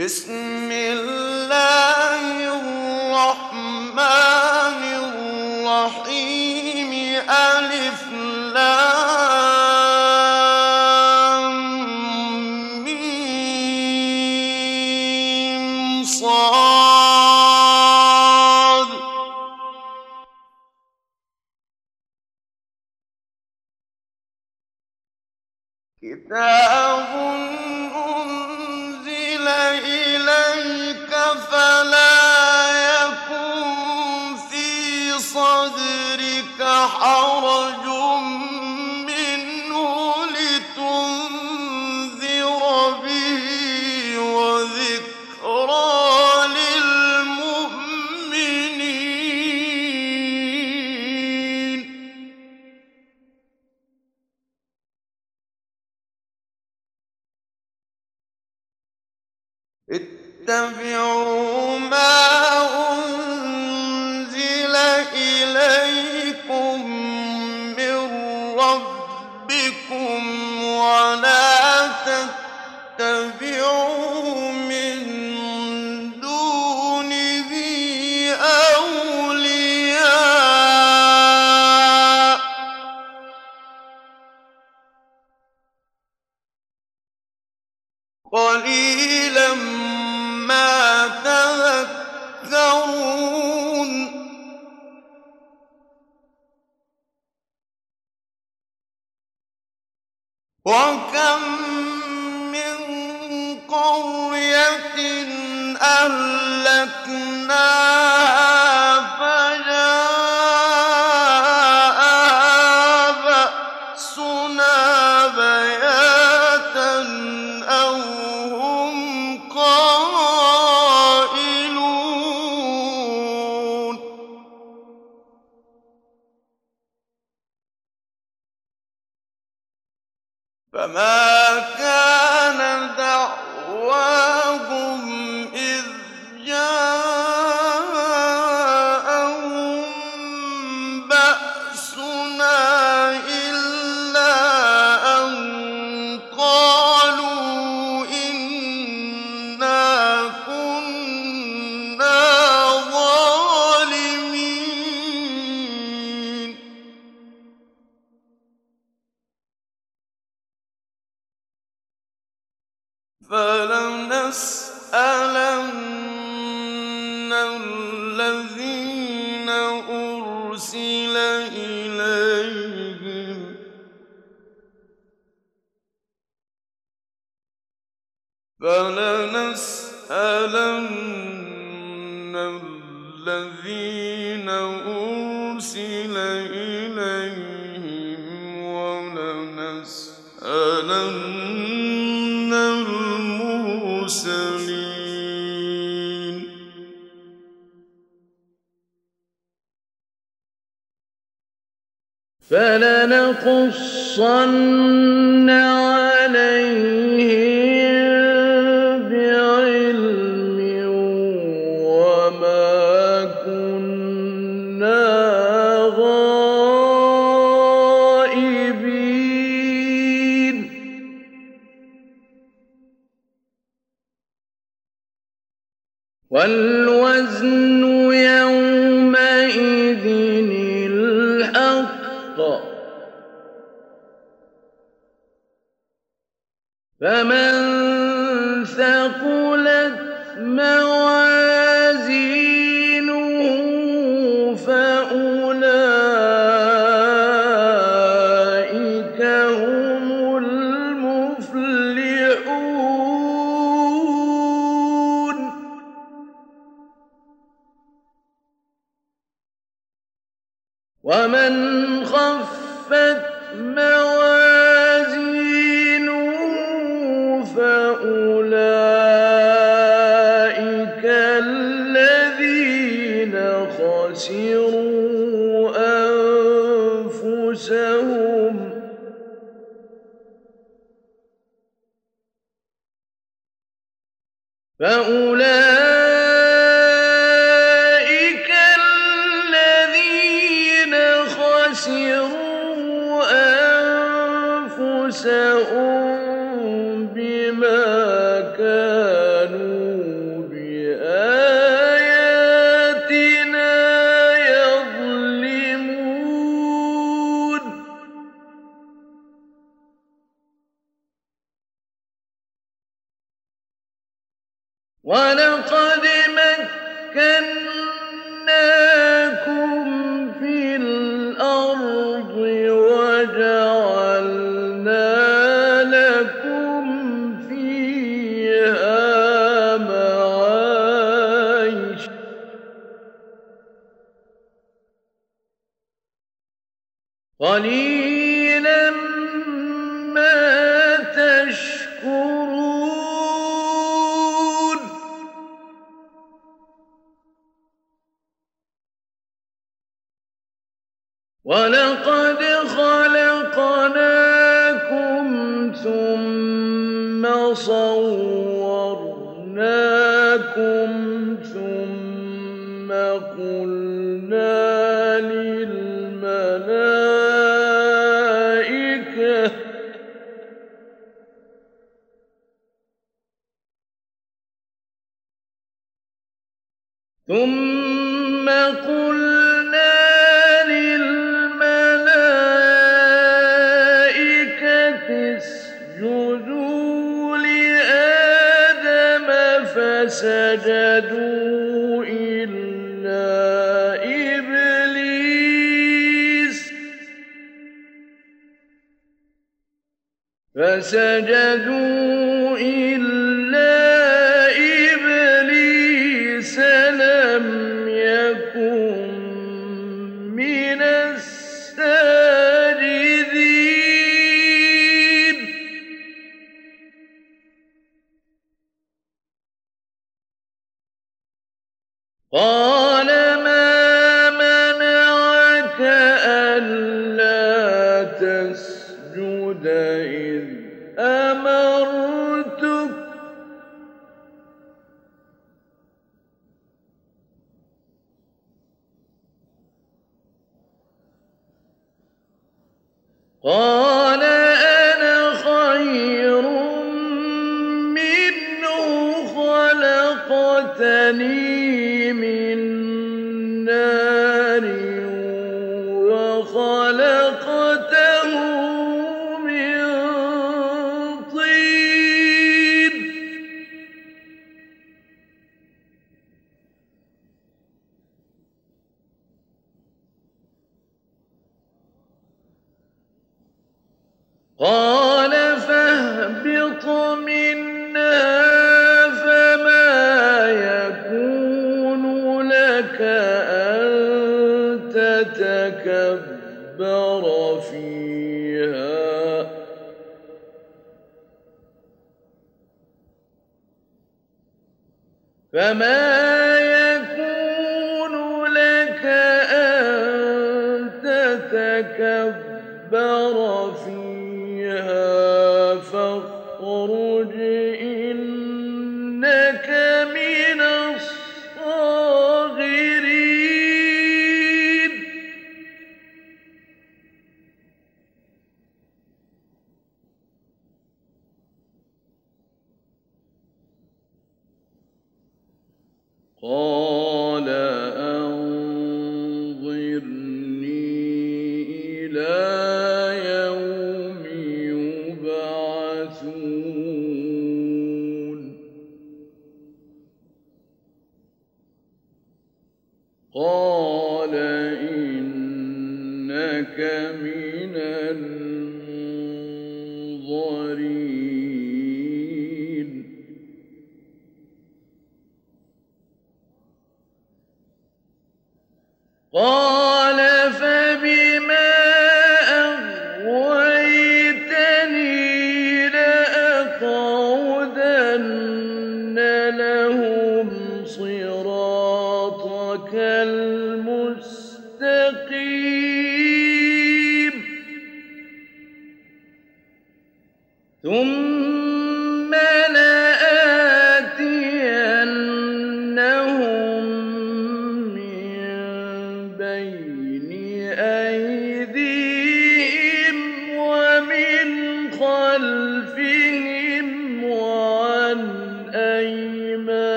بسم الله. ولقد مكناكم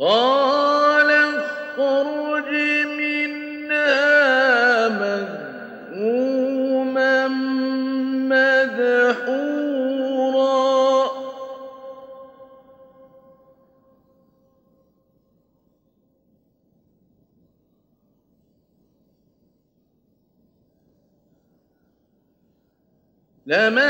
قال اخرج مدحورا. لمن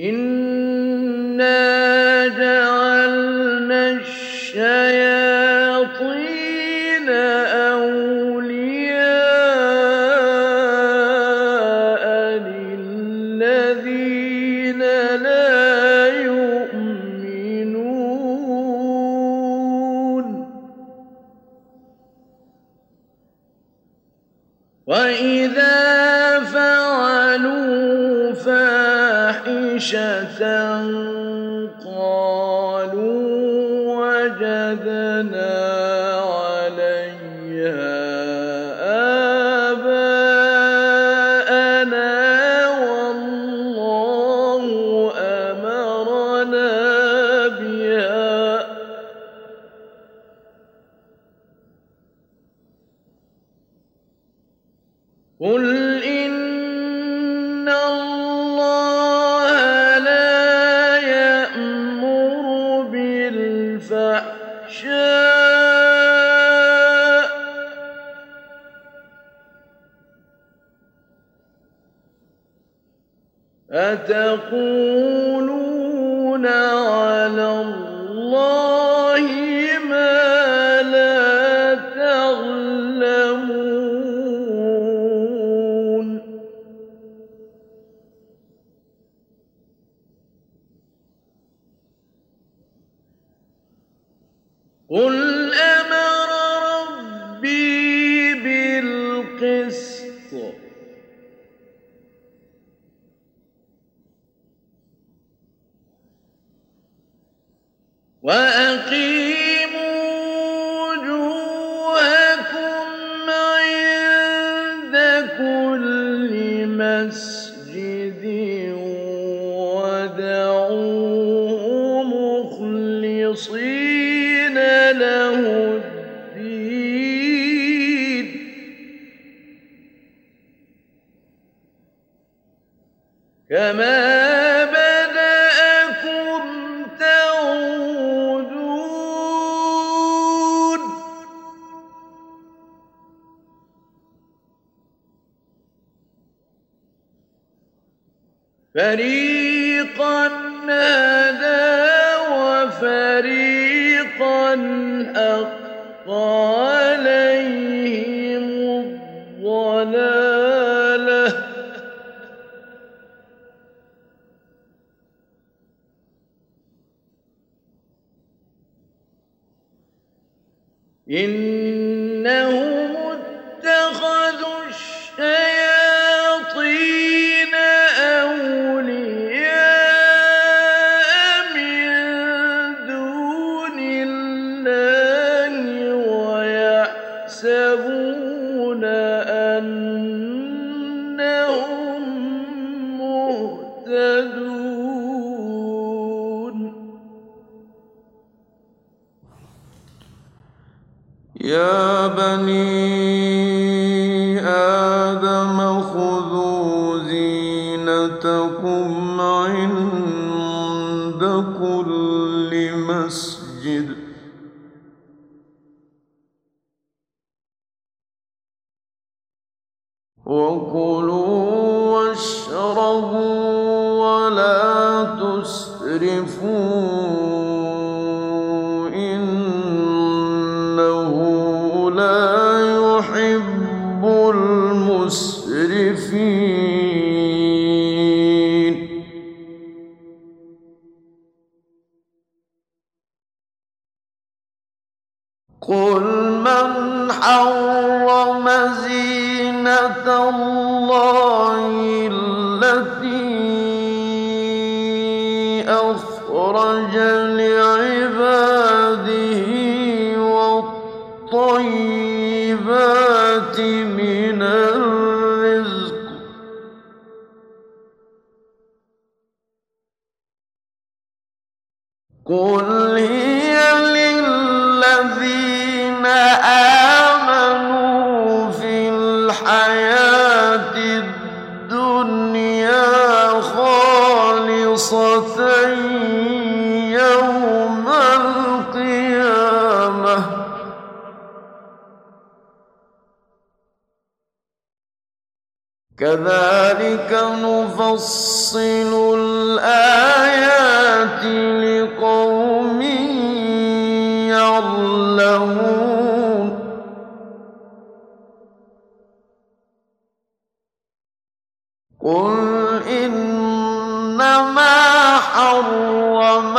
إِنَّا قل إنما حرم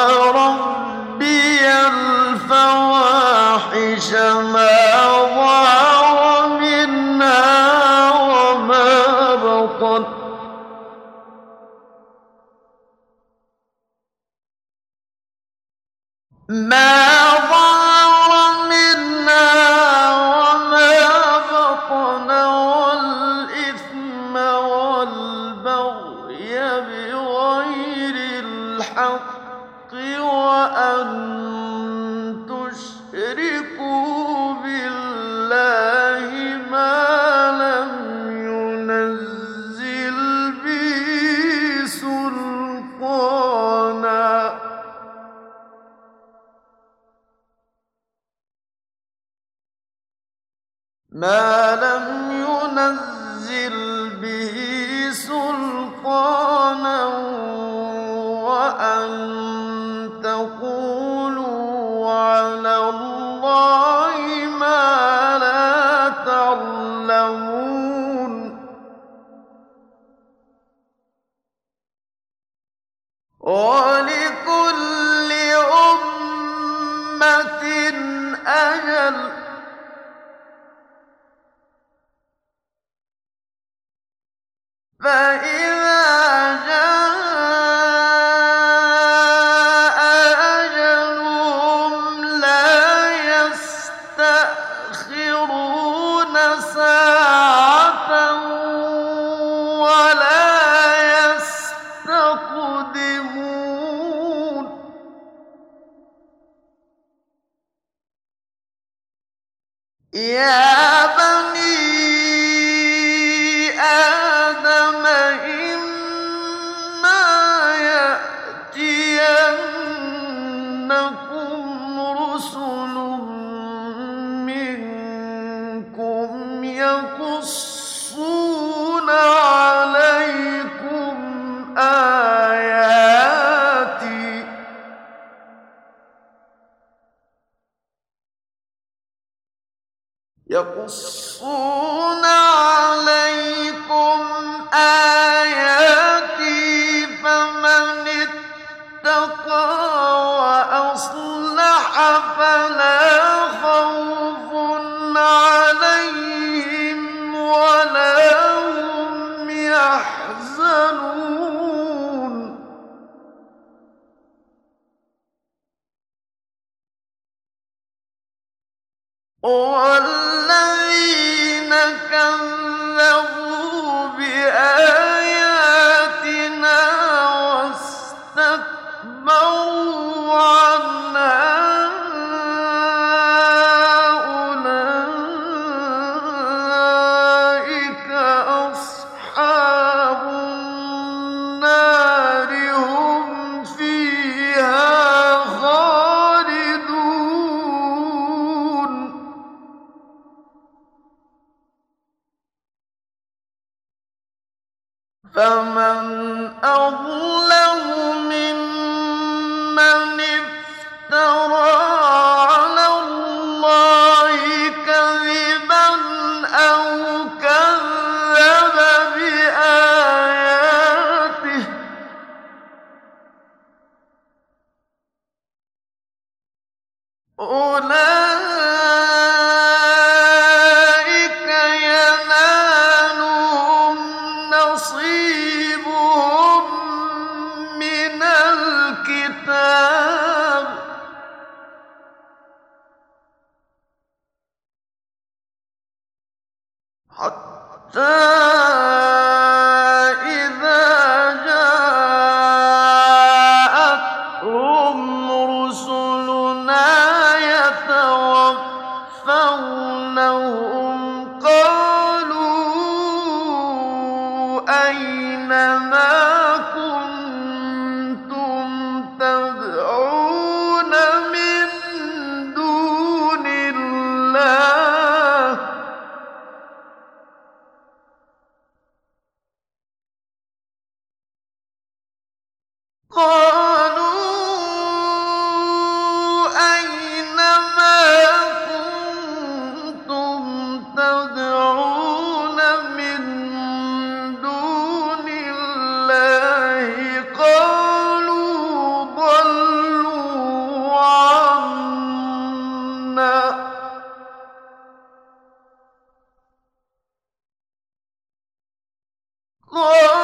Oh!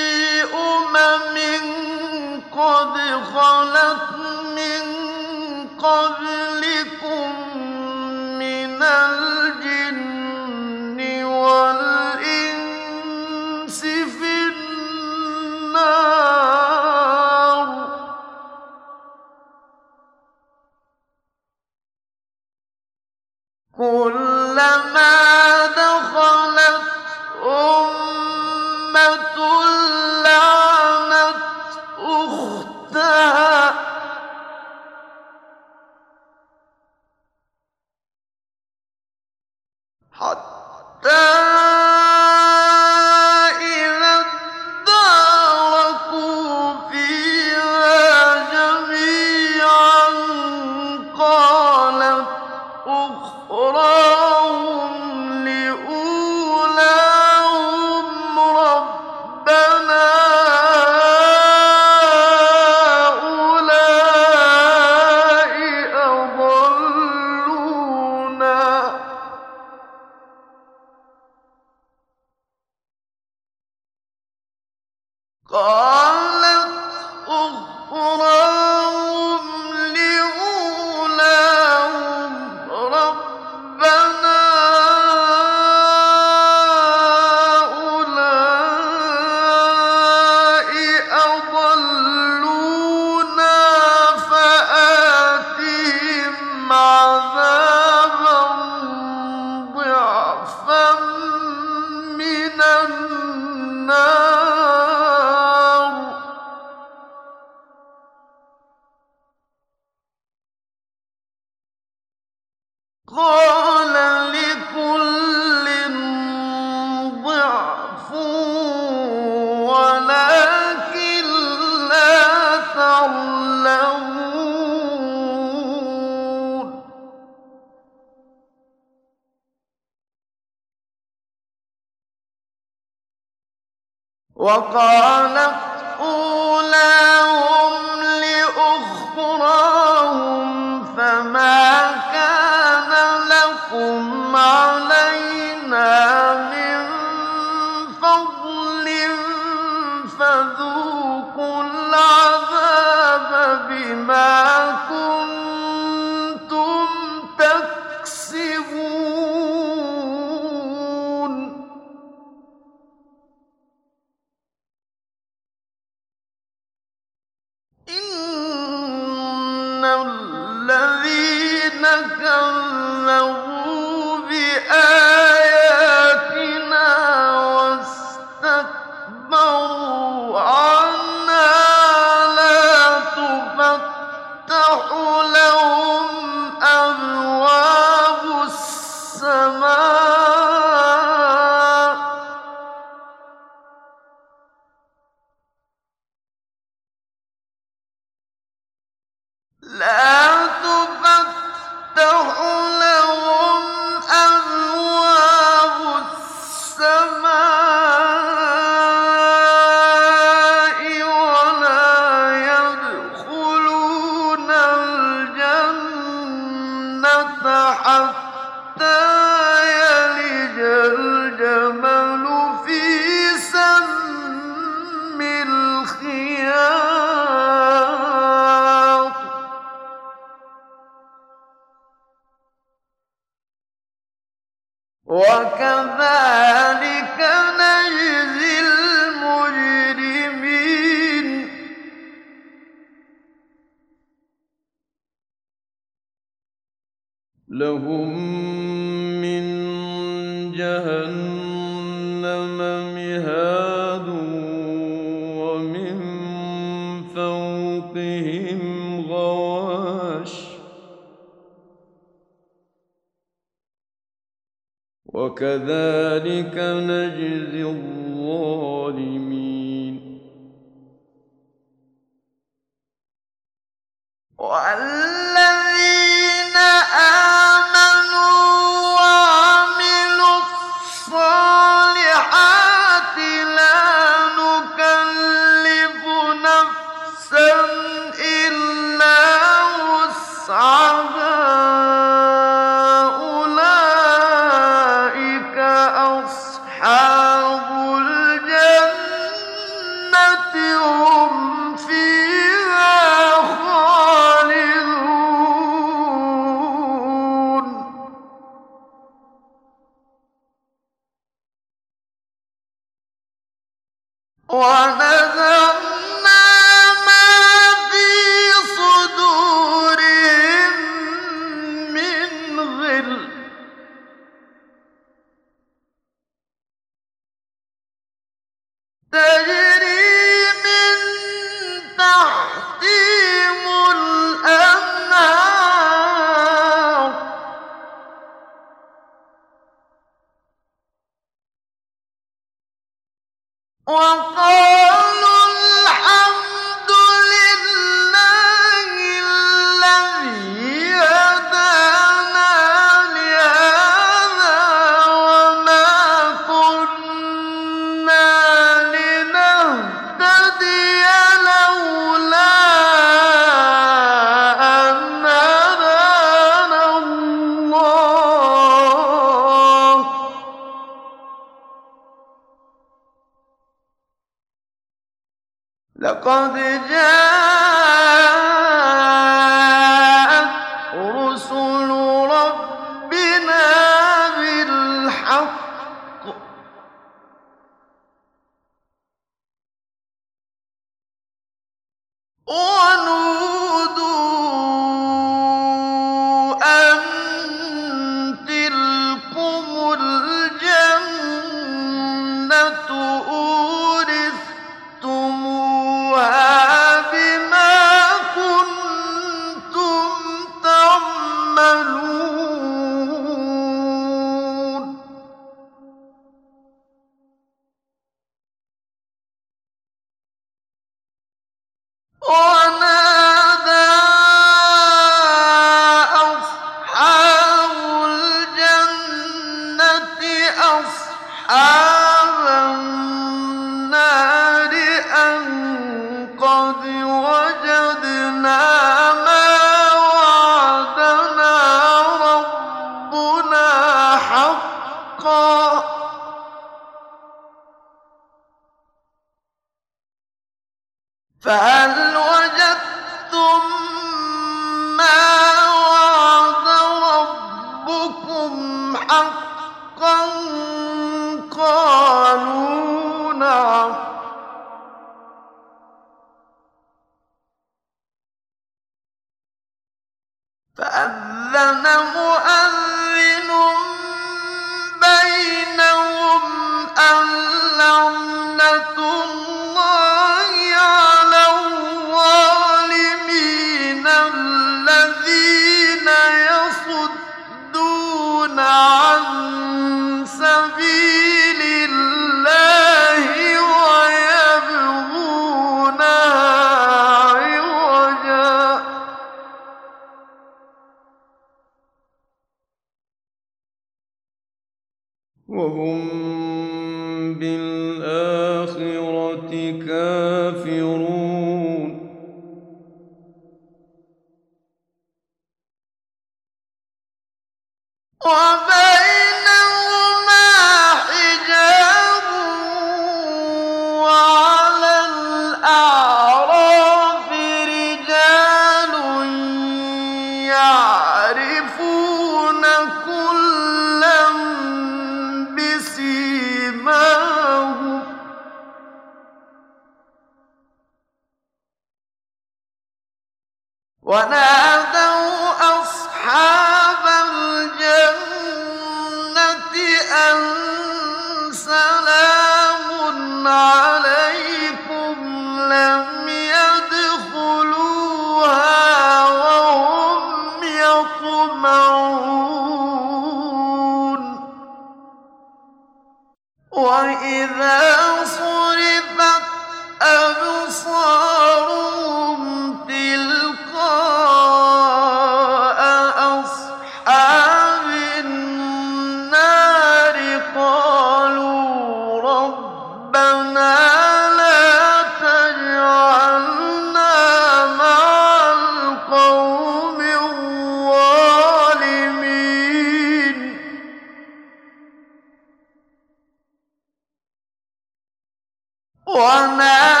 وما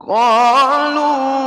قالوا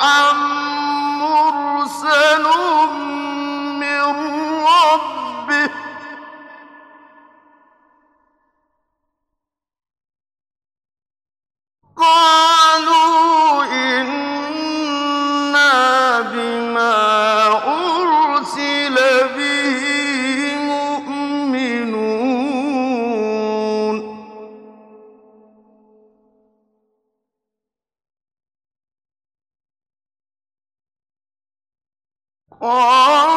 صالحا قال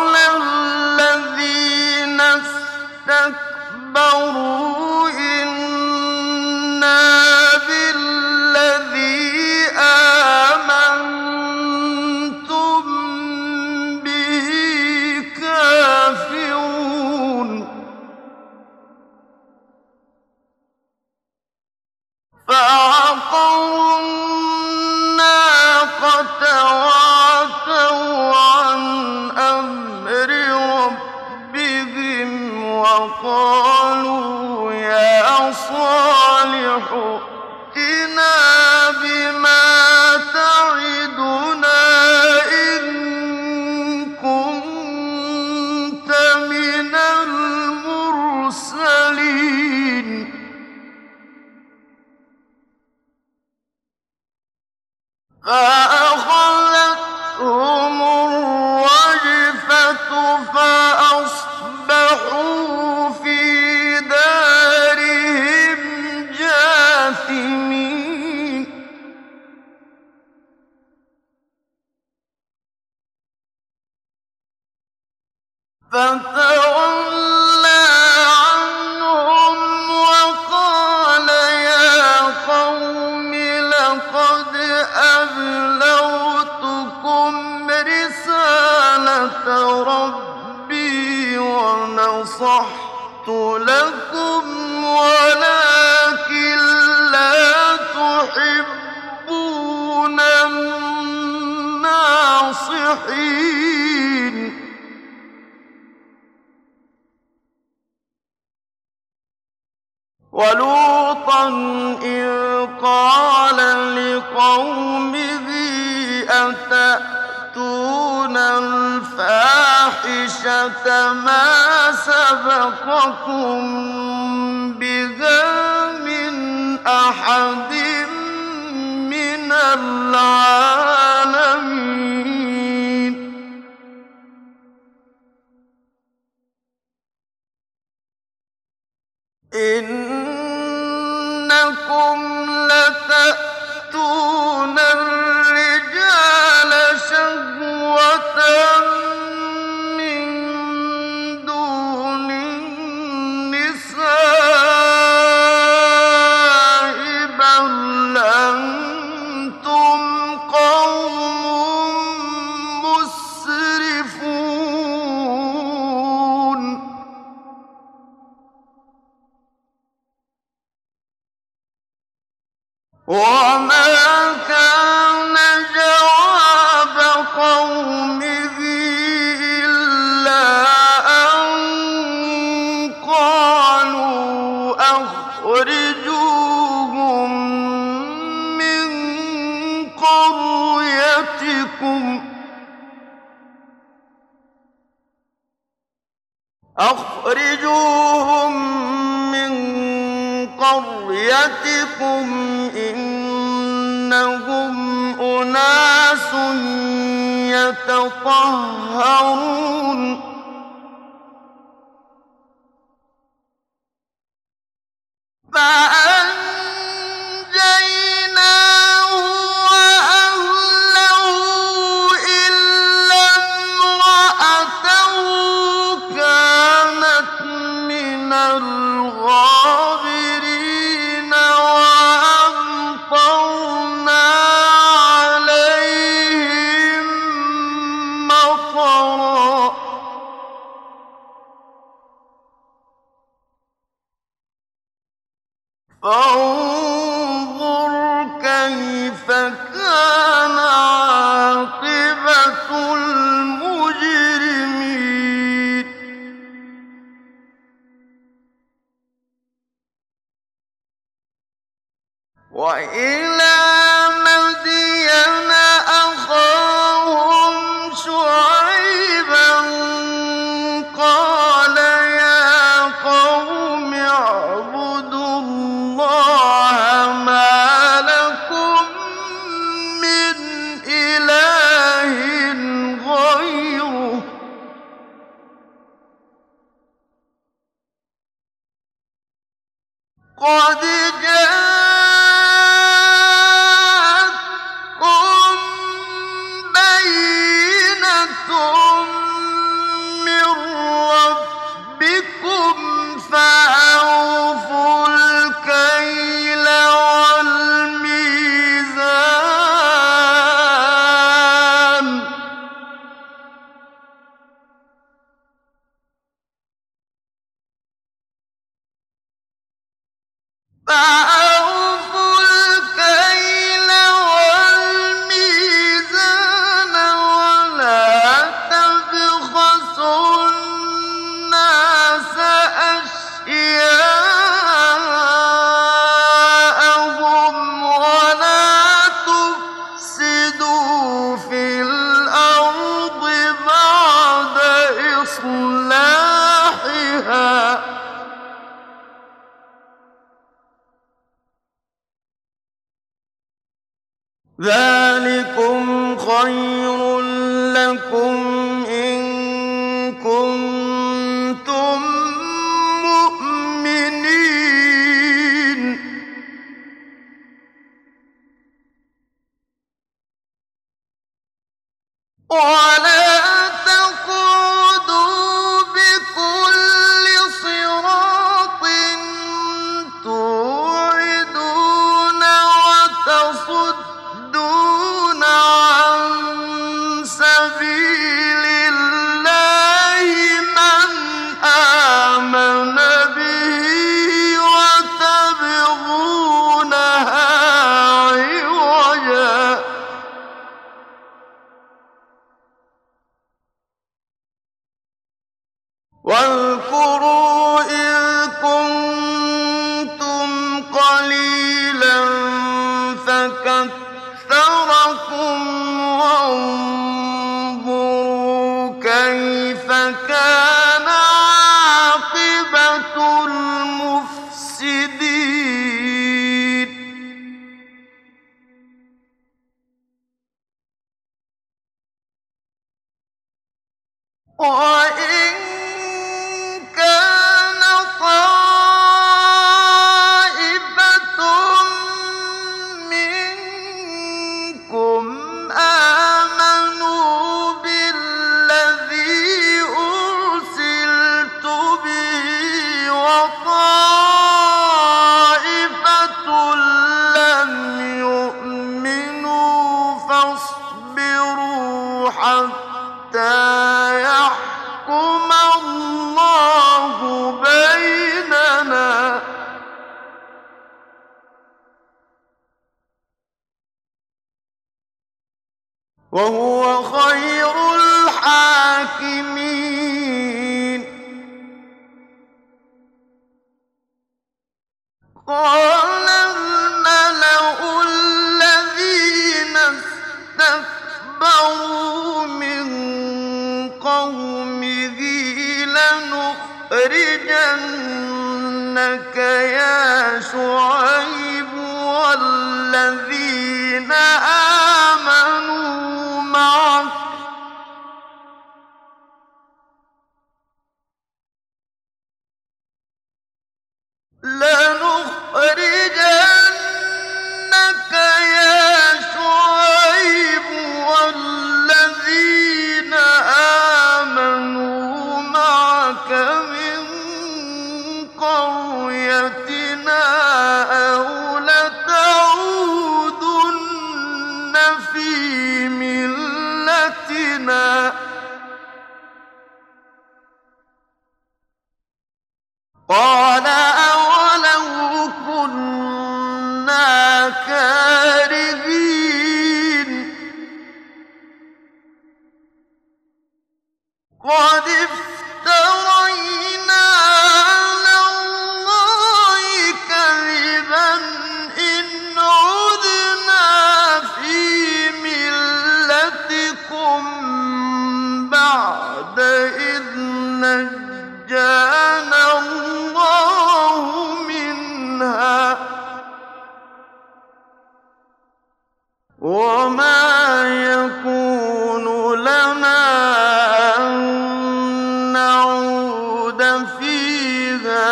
نعود فيها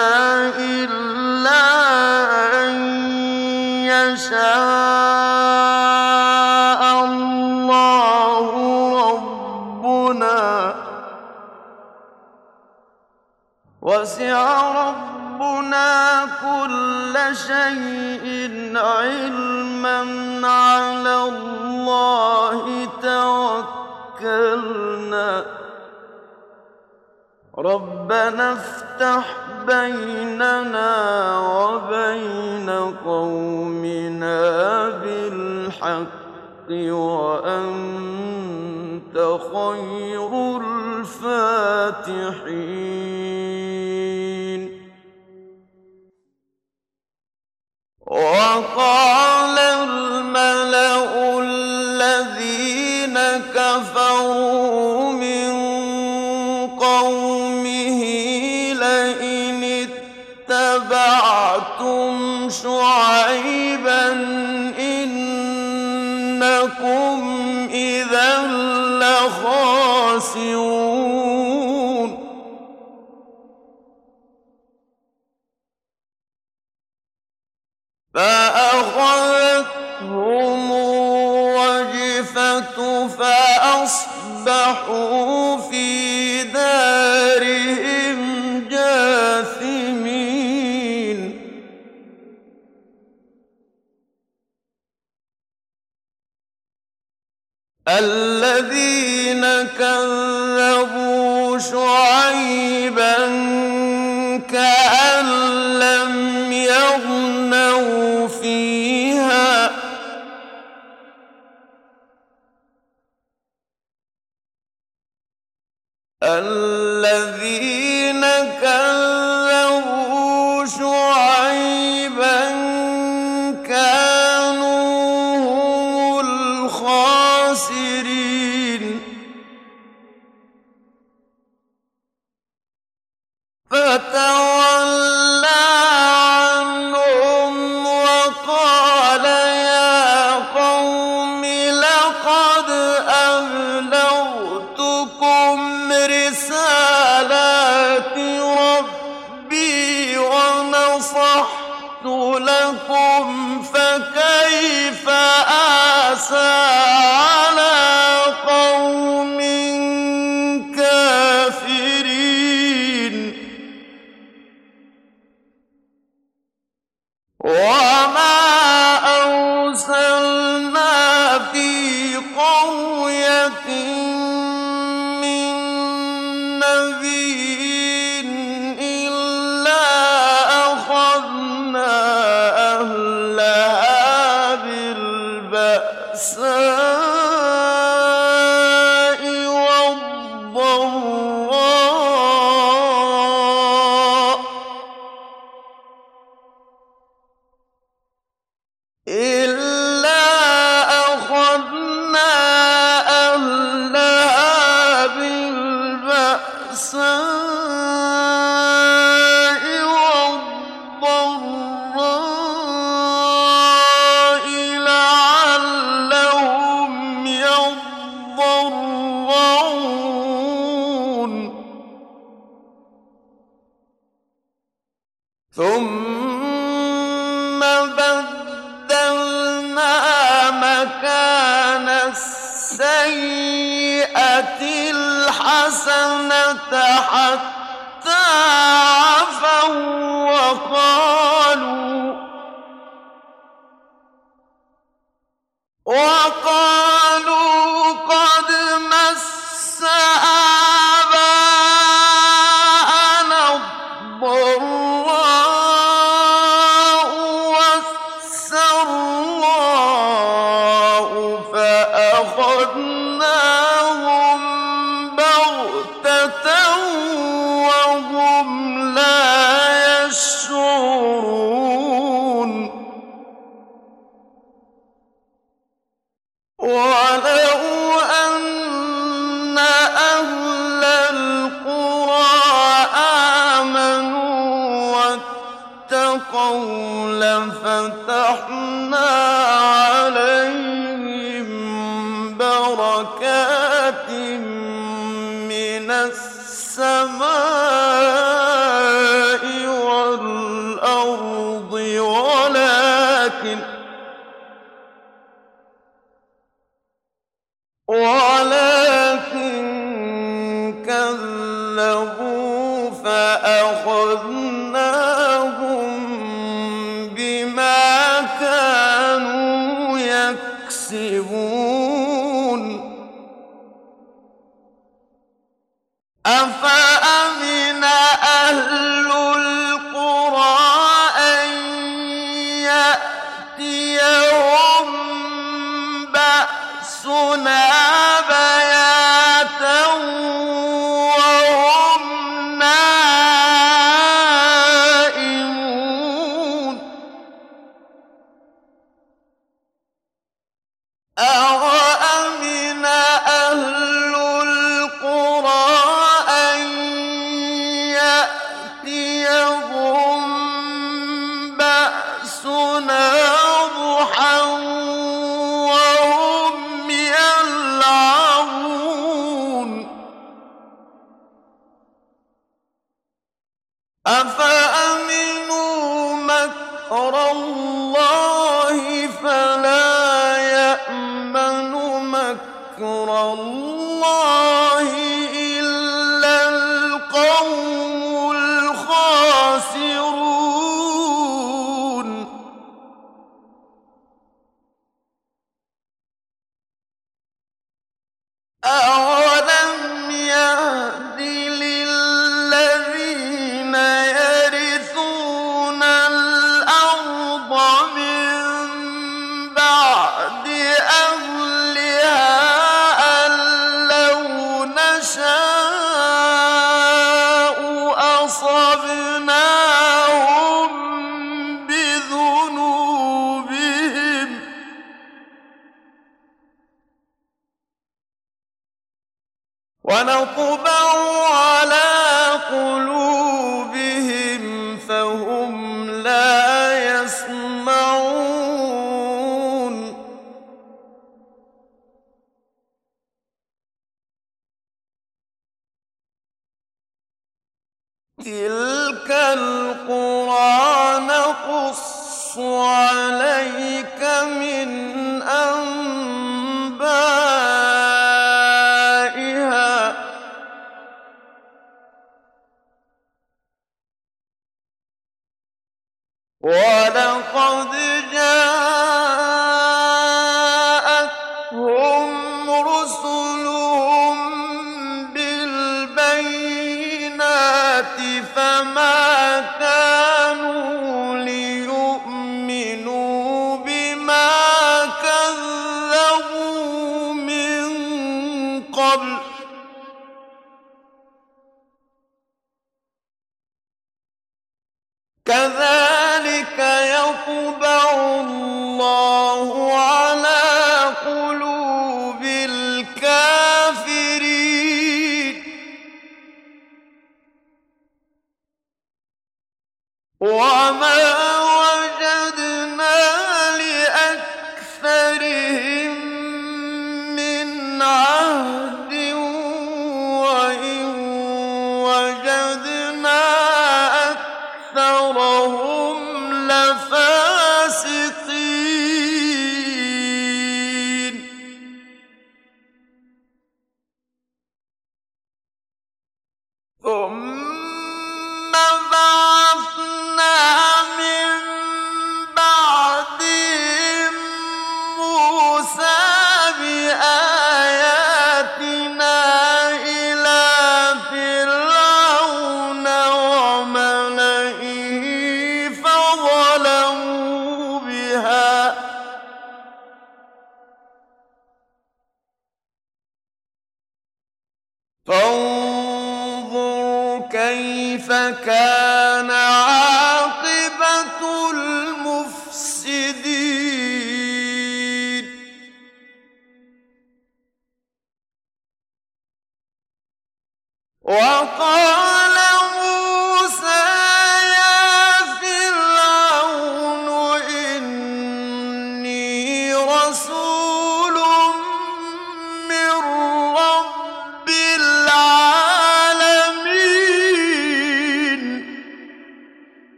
إلا أن يشاء الله ربنا. وسع ربنا كل شيء علما. ربنا افتح بيننا وبين قومنا بالحق وأنت خير الفاتحين. وقال الملأ فأخذتهم الرجفة فأصبحوا في دارهم جاثمين. الذين كذبوا شعيبا كأن الذين كذبوا فأخذناهم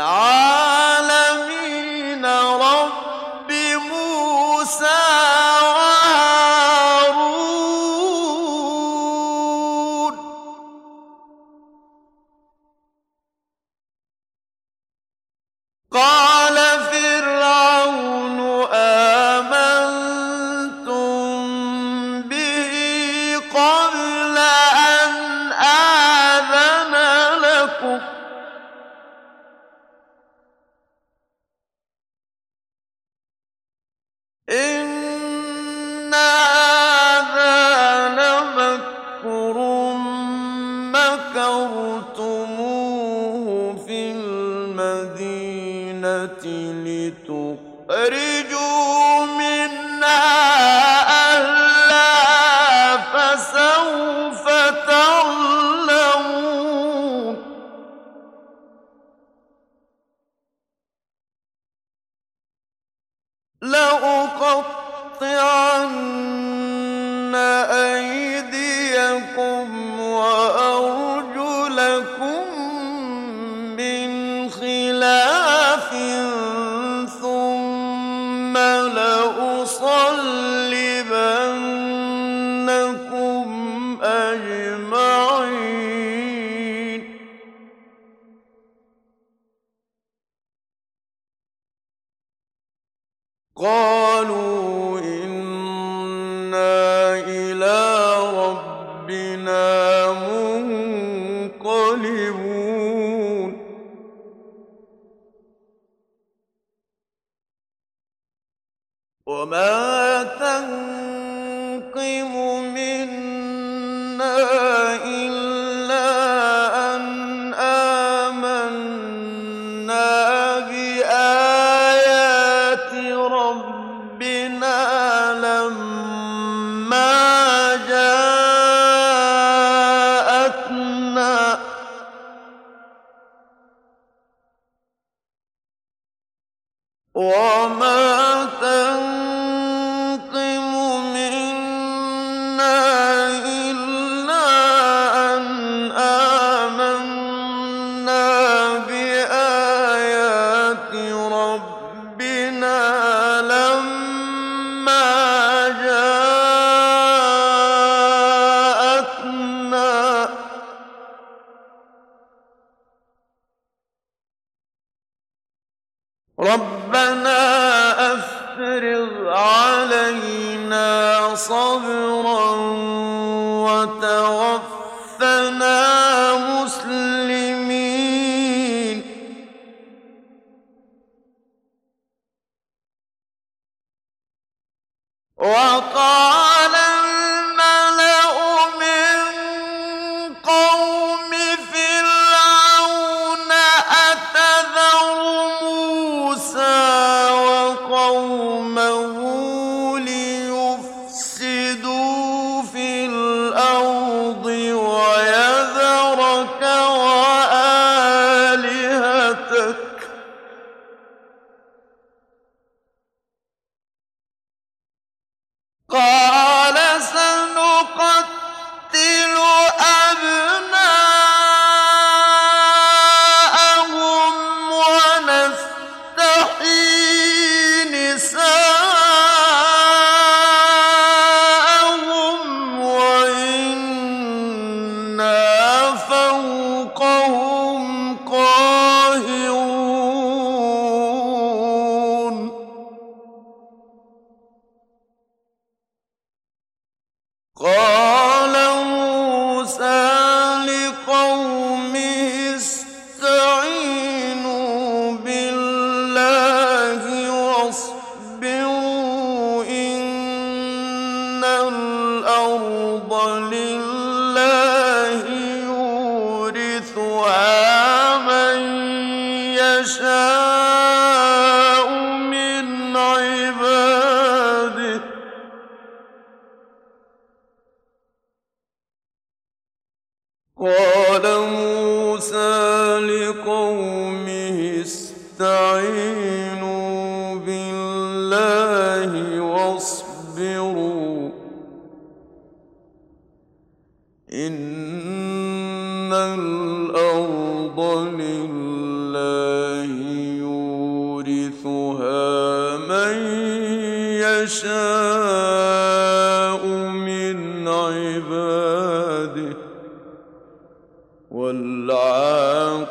எல்லா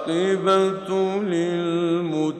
والعاقبة للمتقين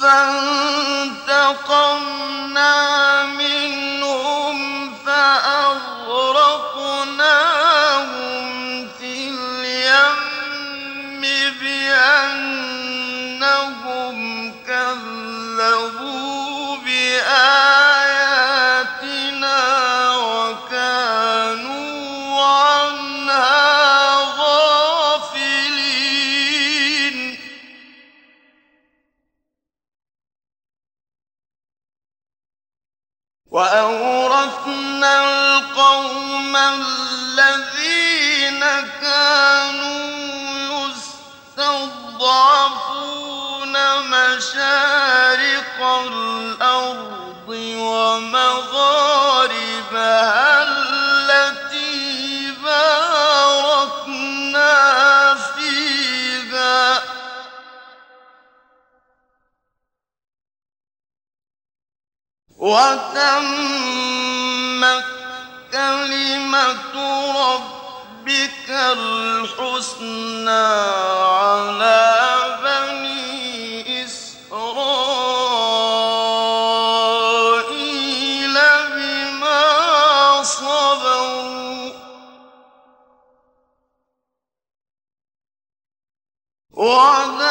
فانتقم وتمت كلمة ربك الحسنى على بني إسرائيل بما صبروا. ودمرنا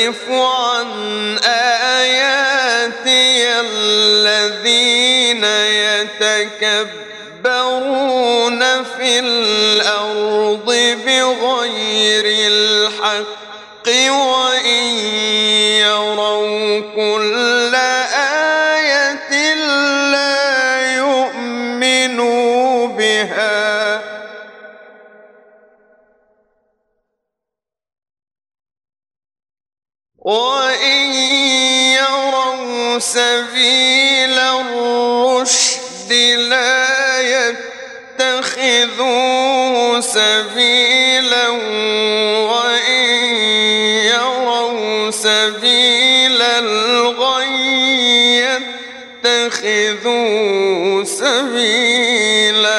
يعرفون تتخذوا سبيلا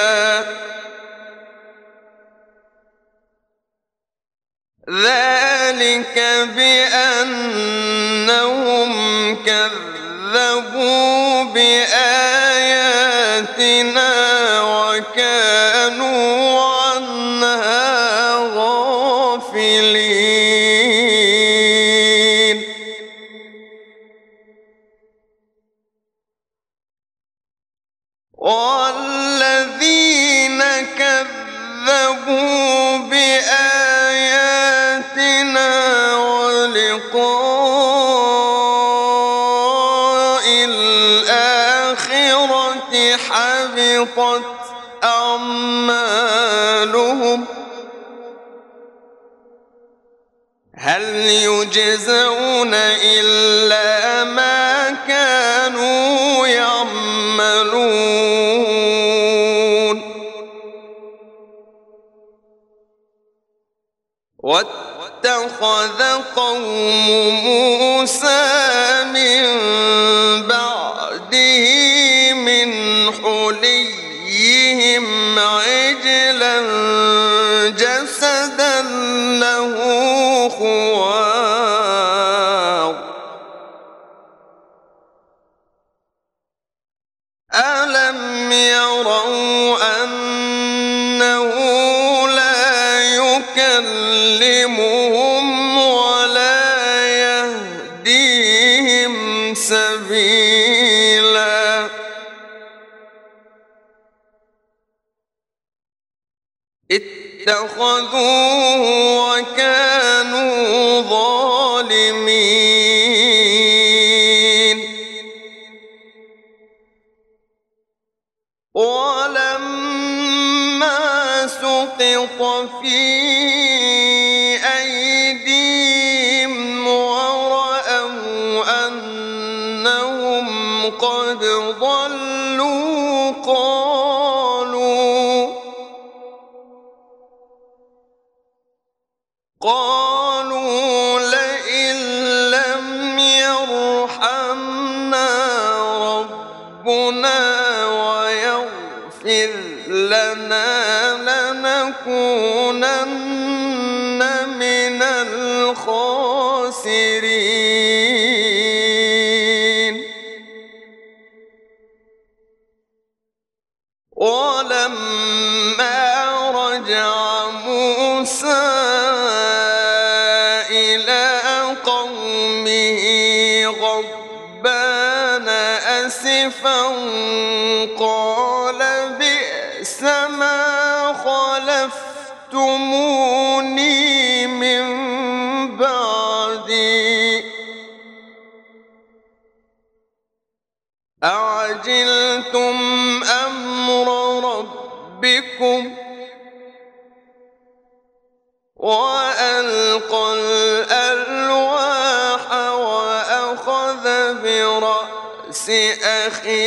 قوم موسى من بعده من اتخذوه وكانوا ظالمين. ولما سقط في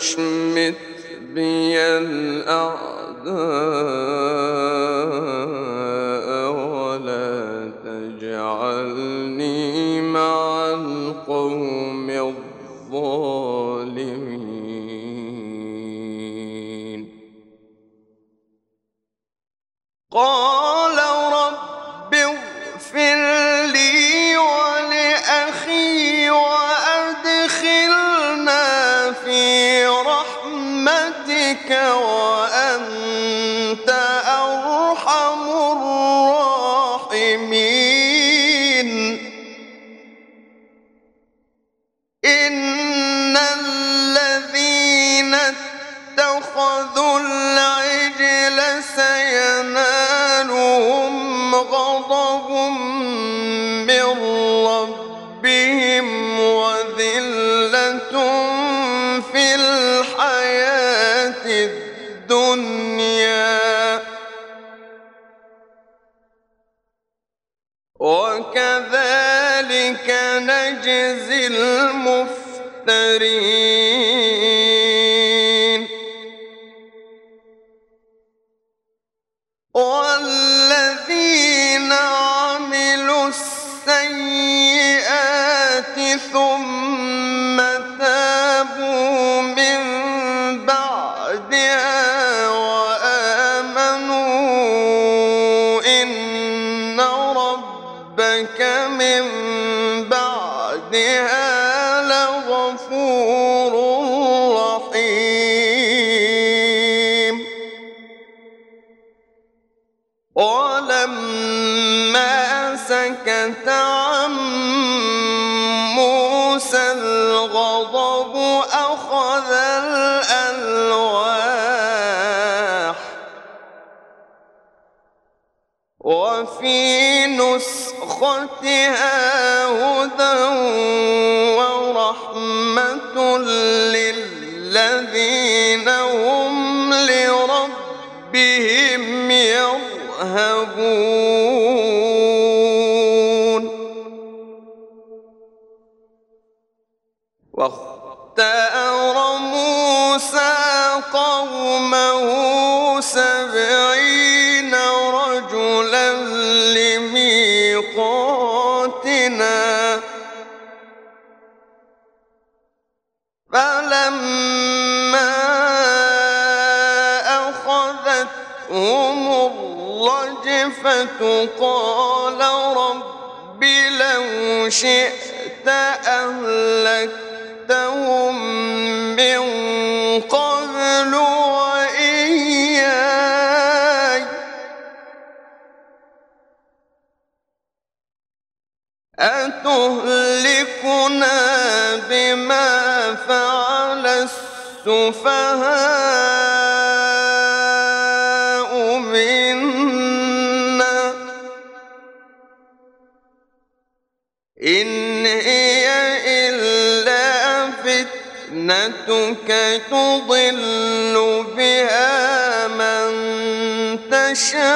واشمت بي الأعداء. وكذلك نجزي المفترين. فيها قال رب لو شئت أهلكتهم من قبل وإياي. أتهلكنا بما فعل السفهاء فتنتك تضل بها من تشاء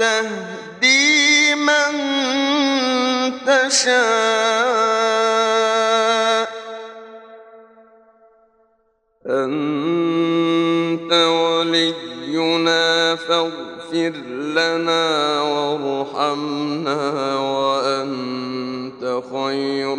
وتهدي من تشاء. أنت ولينا فاغفر لنا وارحمنا وأنت خير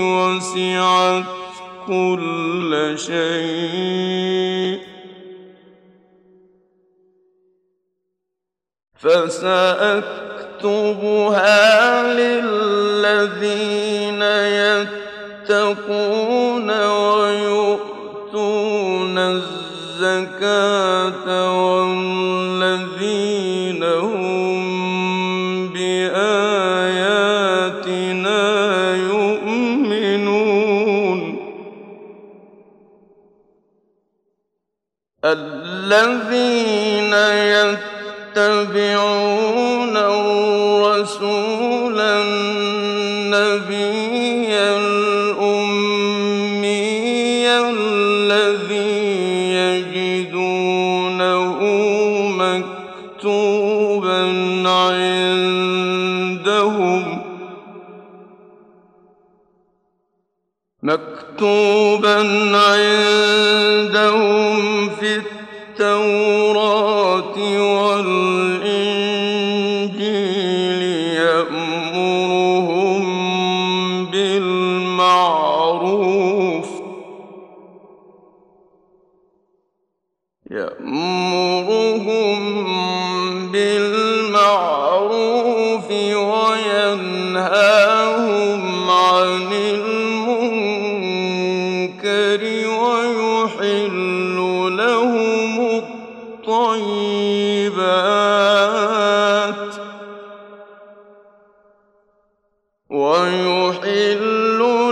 وسعت كل شيء. فسأكتبها للذين يتقون ويؤتون الزكاة الذين يتبعون الرسول النبي الأمي الذي يجدونه مكتوبا عندهم مكتوبا عندهم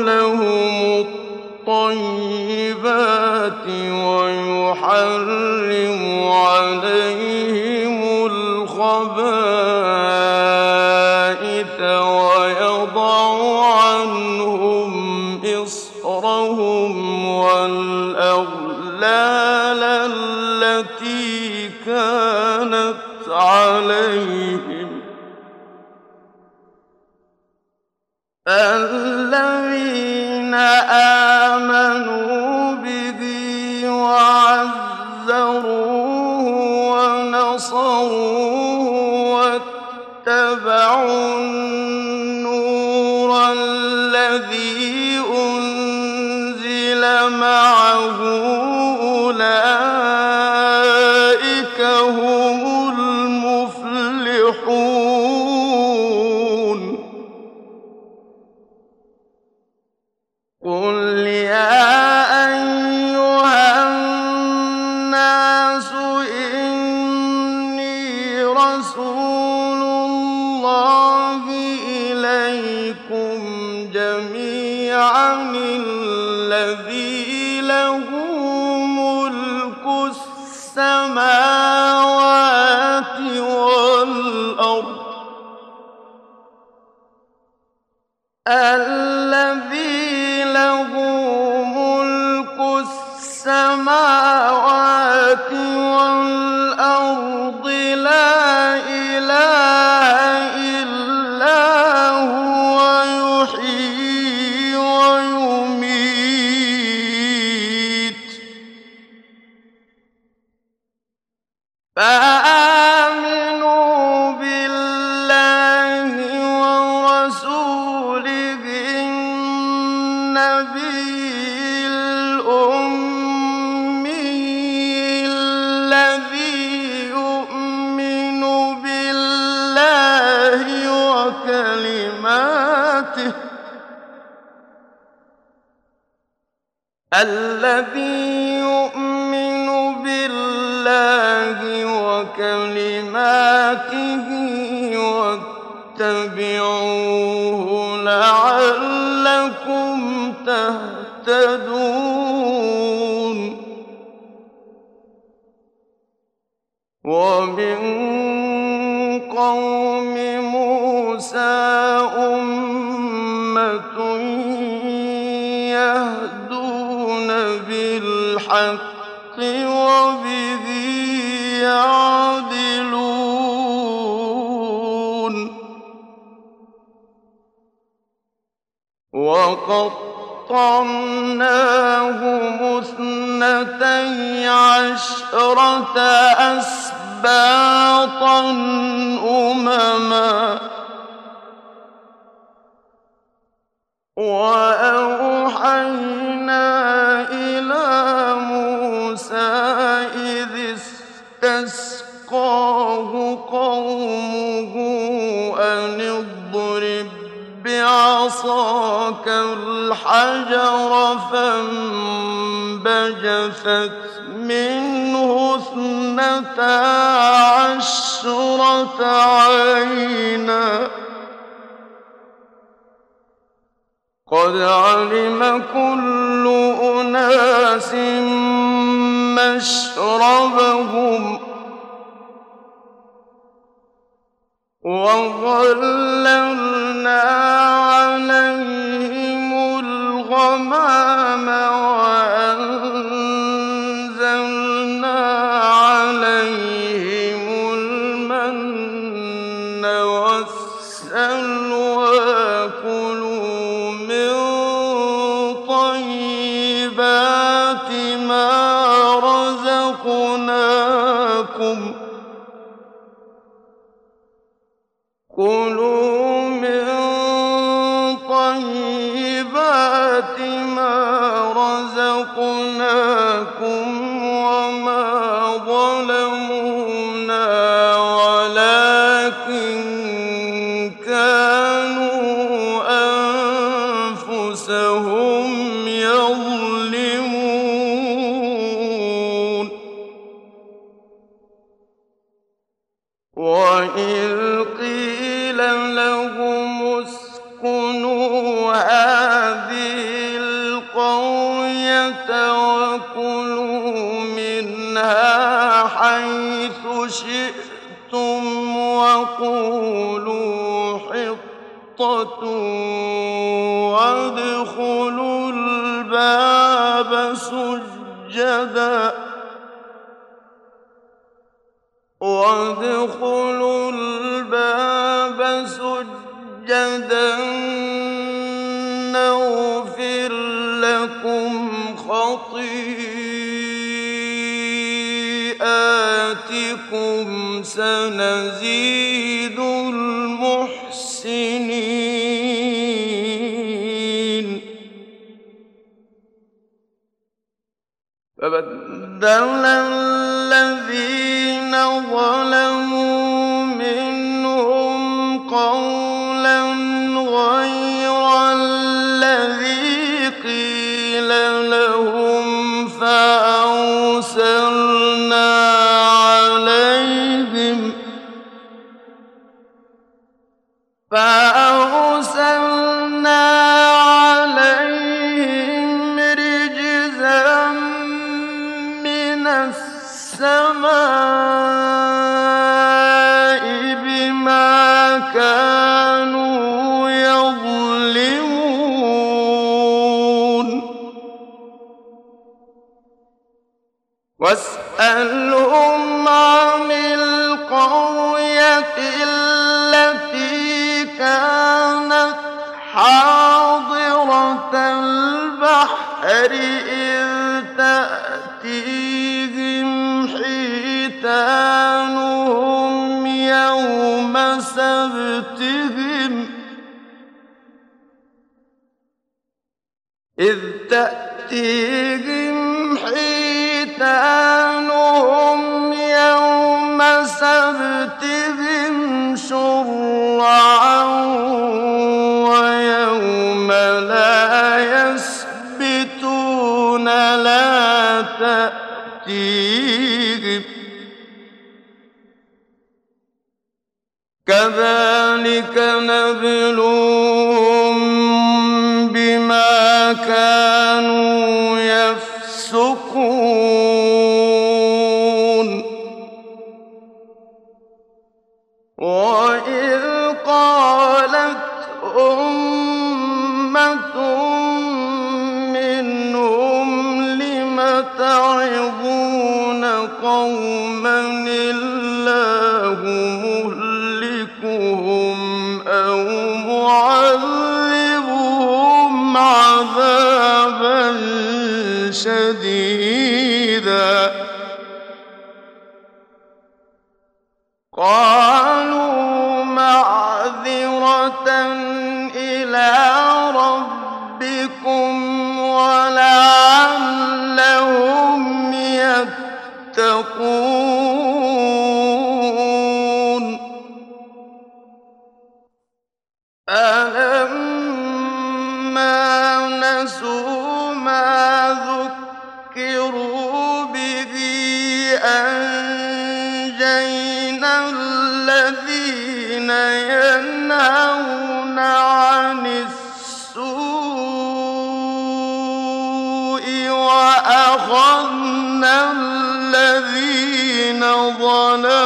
لهم الطيبات ويحرم الذي يؤمن بالله وكلماته واتبعوه لعلكم تهتدون وقطعناهم اثنتي عشرة أسباطا أمما وأوحينا بعصاك الحجر فانبجست منه اثنتا عشرة عينا. قد علم كل أناس مشربهم. وظللنا عليهم الغمام شئتم وقولوا حطة وادخلوا الباب سجداً. وادخلوا الباب سجدا. سنزيد المحسنين. فبدل الذين ظلموا تأتيهم on up.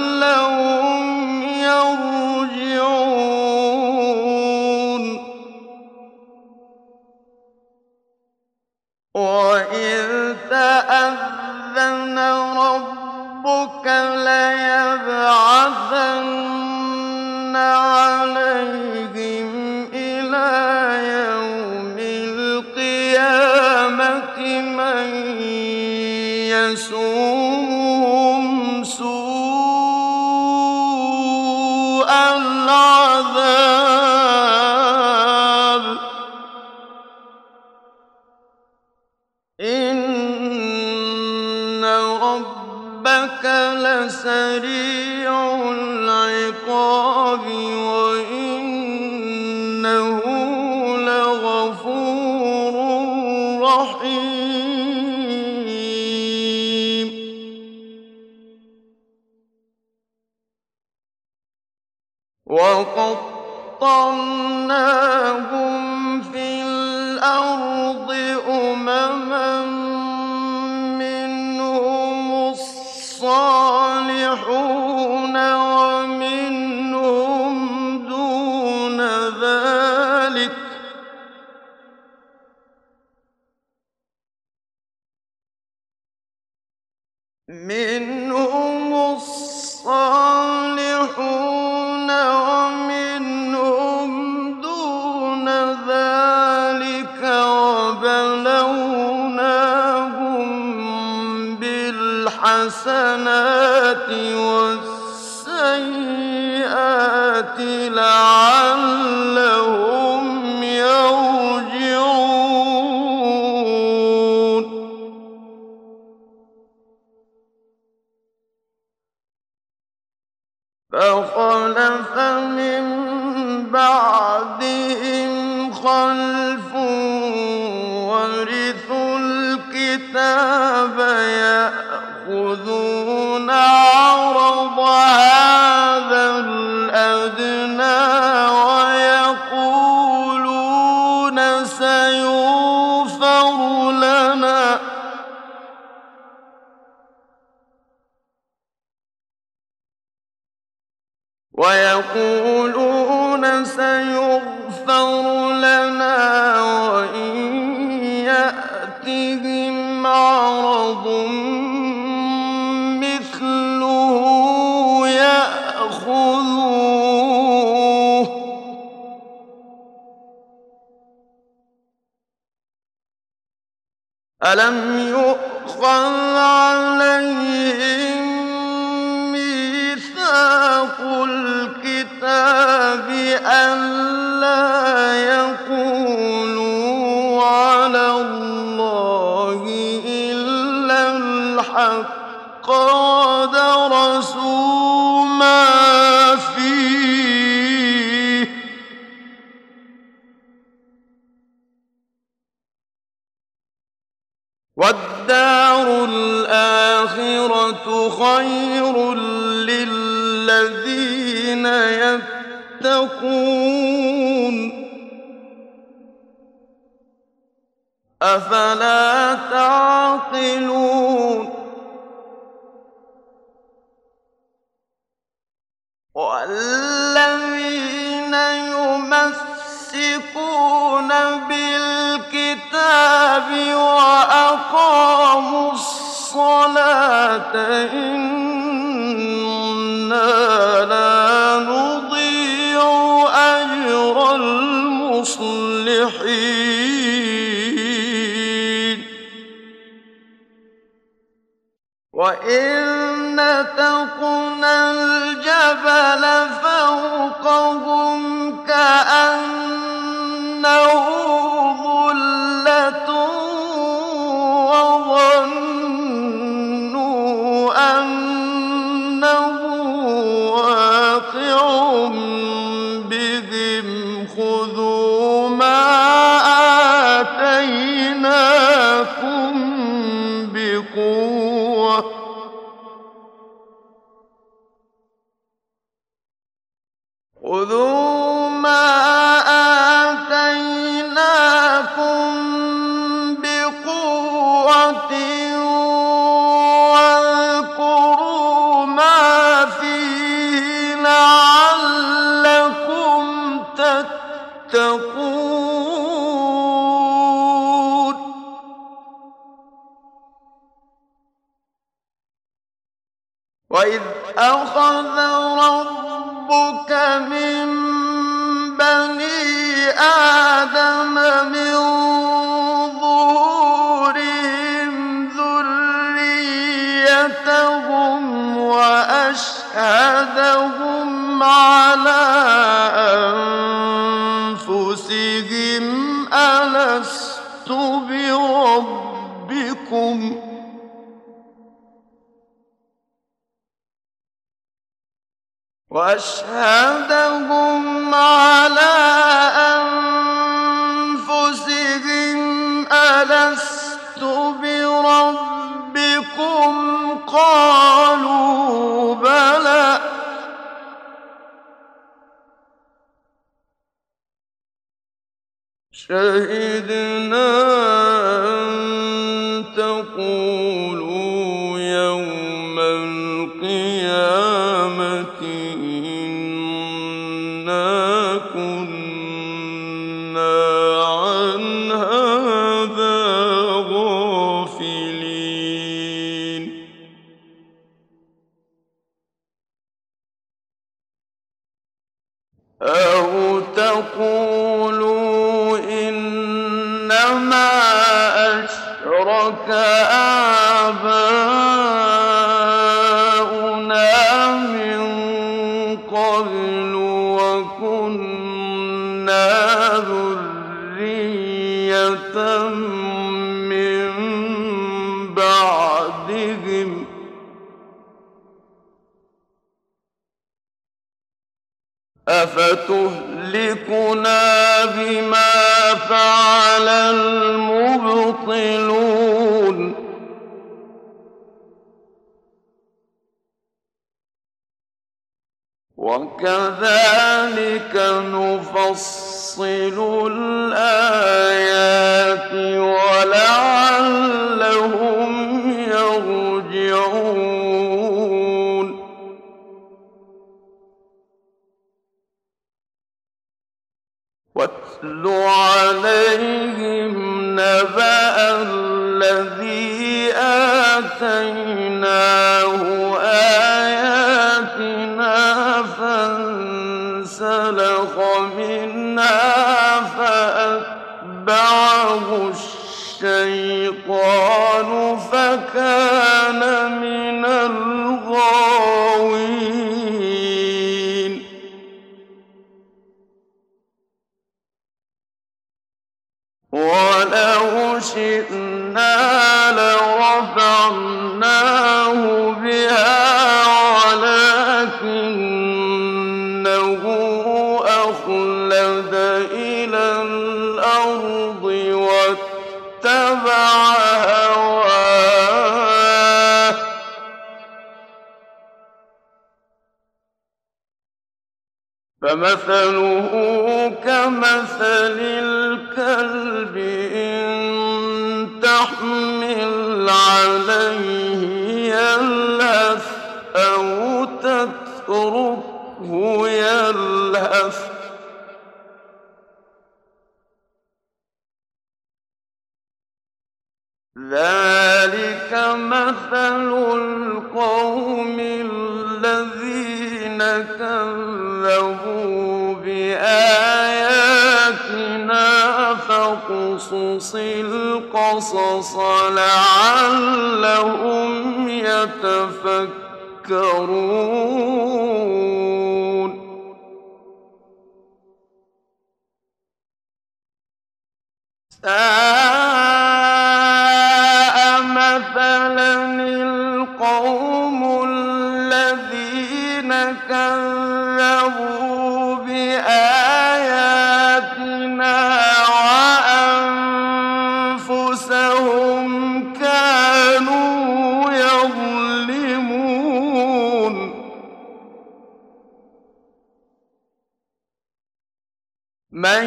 مَن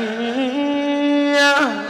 يَهْدِ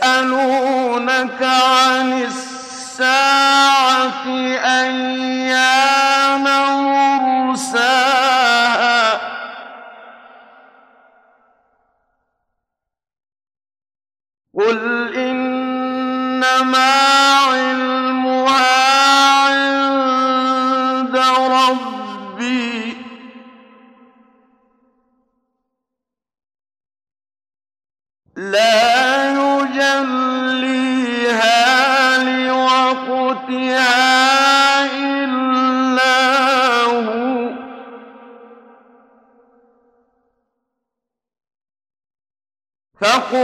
يسألونك عن الساعة أيان مرساها قل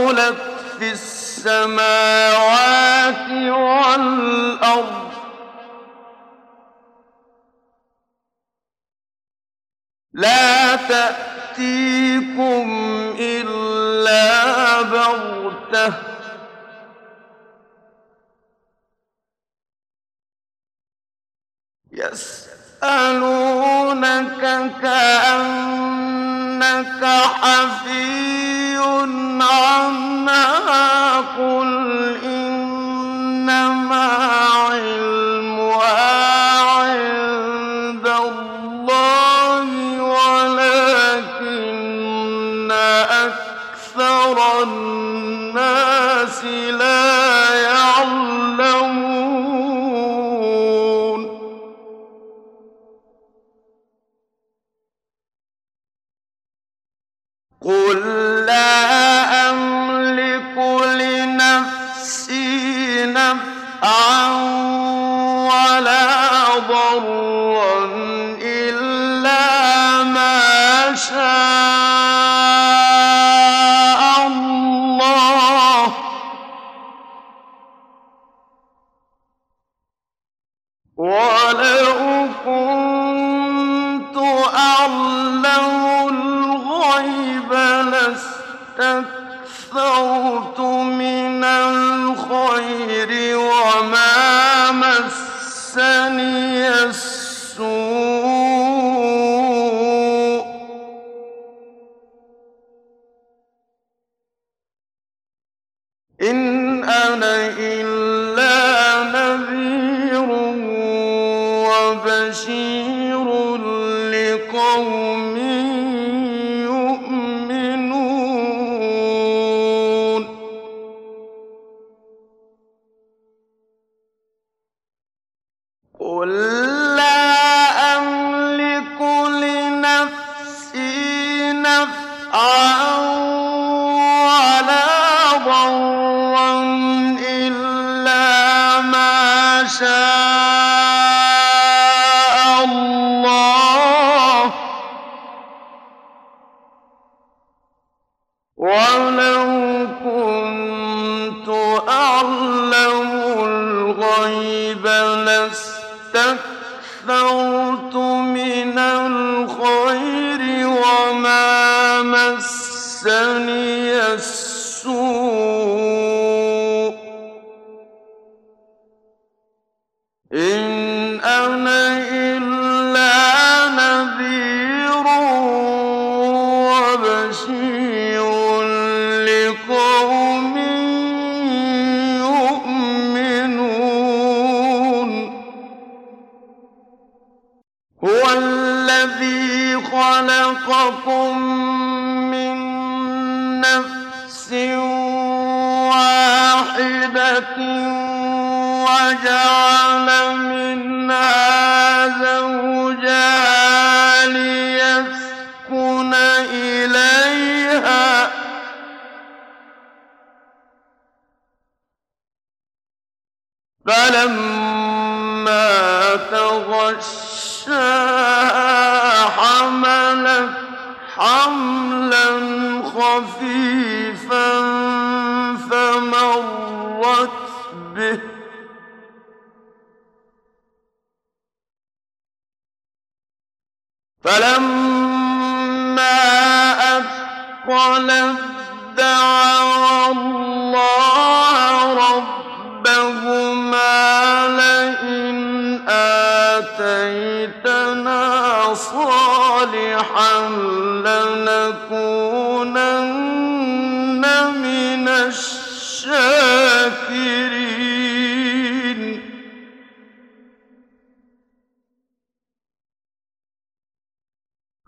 ثقلت في السماوات والأرض. لا تأتيكم إلا بغتة. يسألونك كأنك حفيظ. عنها قل إنما علمها أكثر الناس قل لا أملك لنفسي نفعا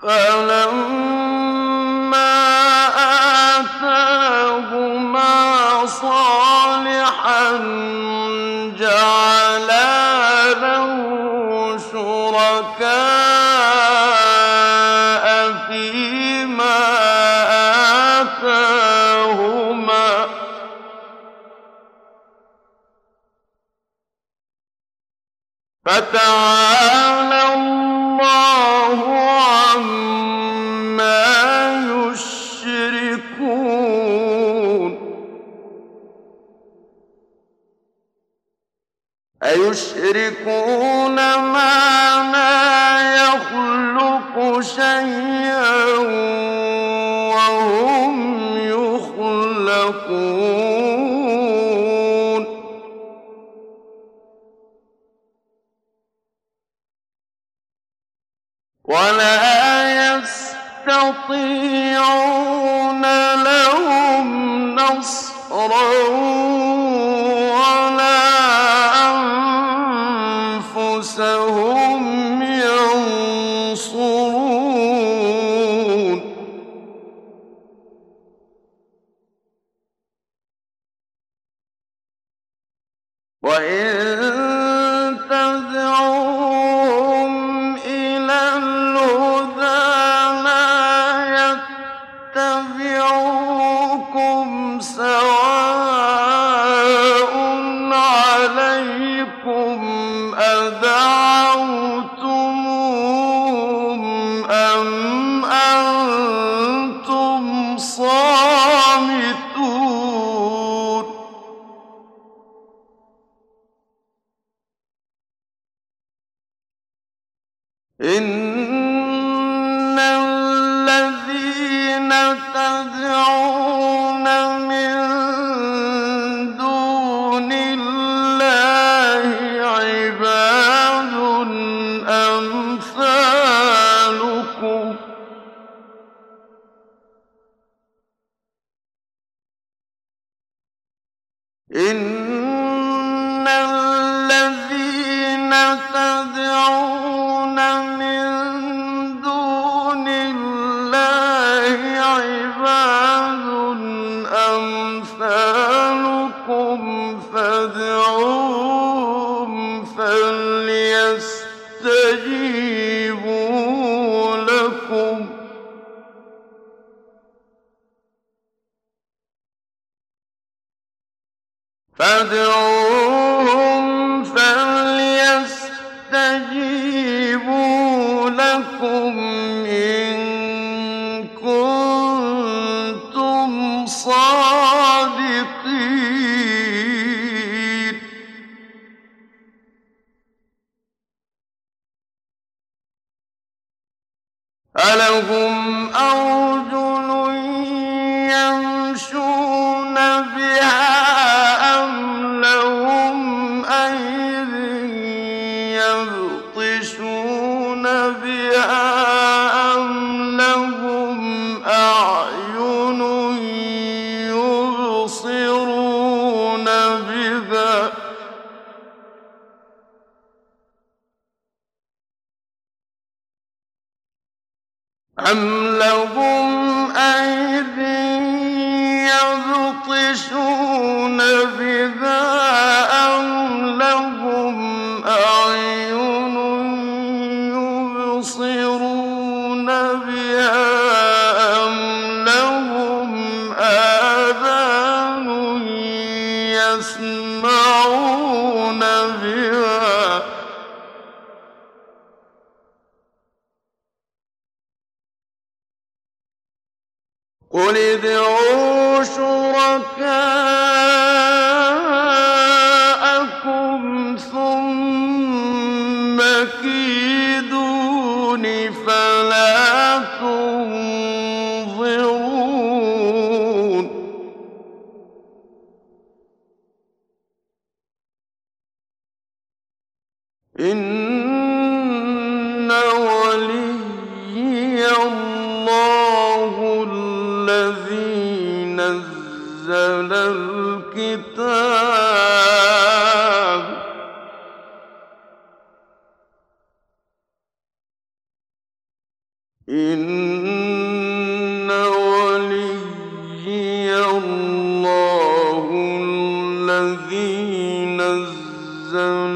فلما آتاهما صالحا جعلا له شركاء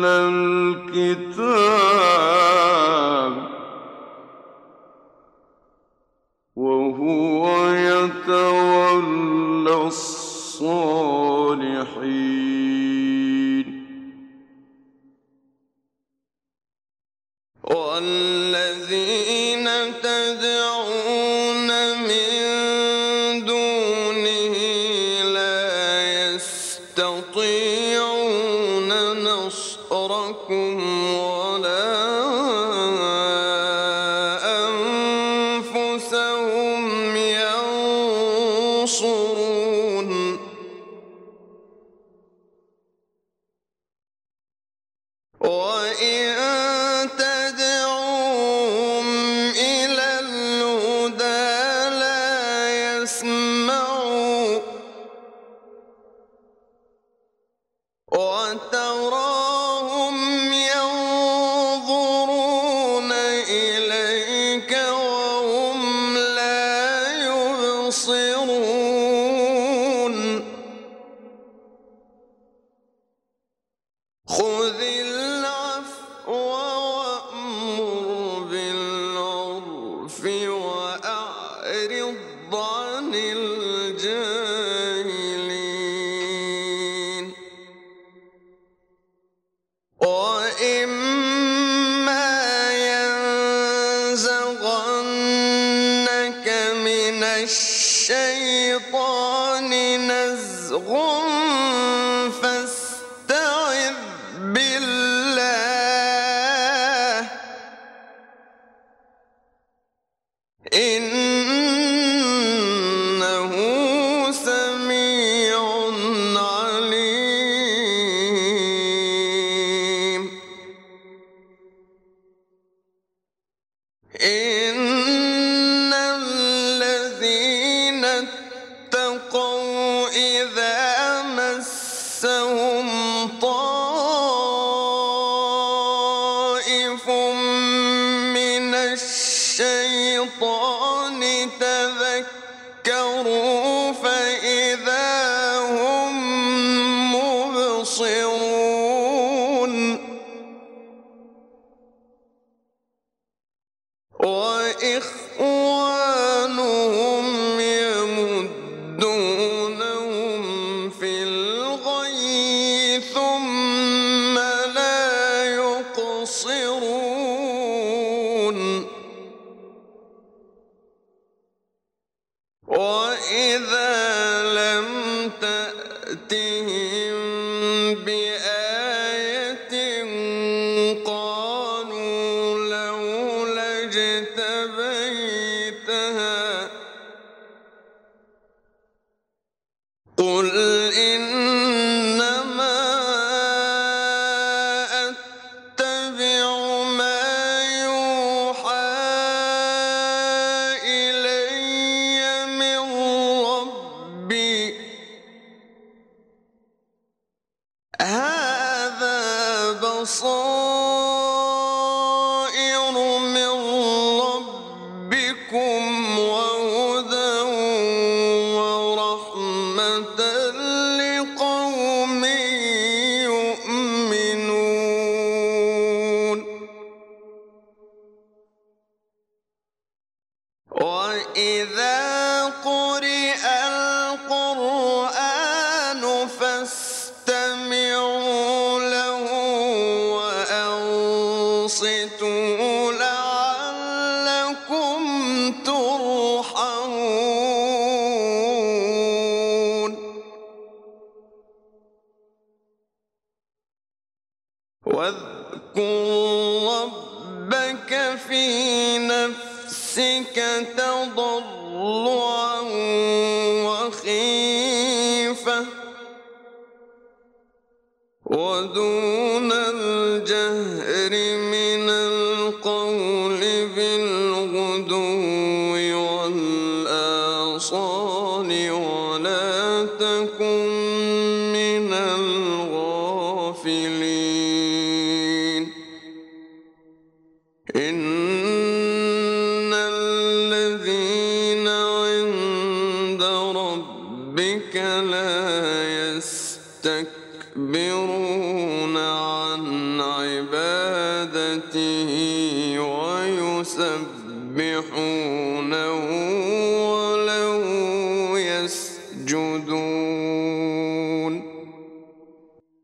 الكتاب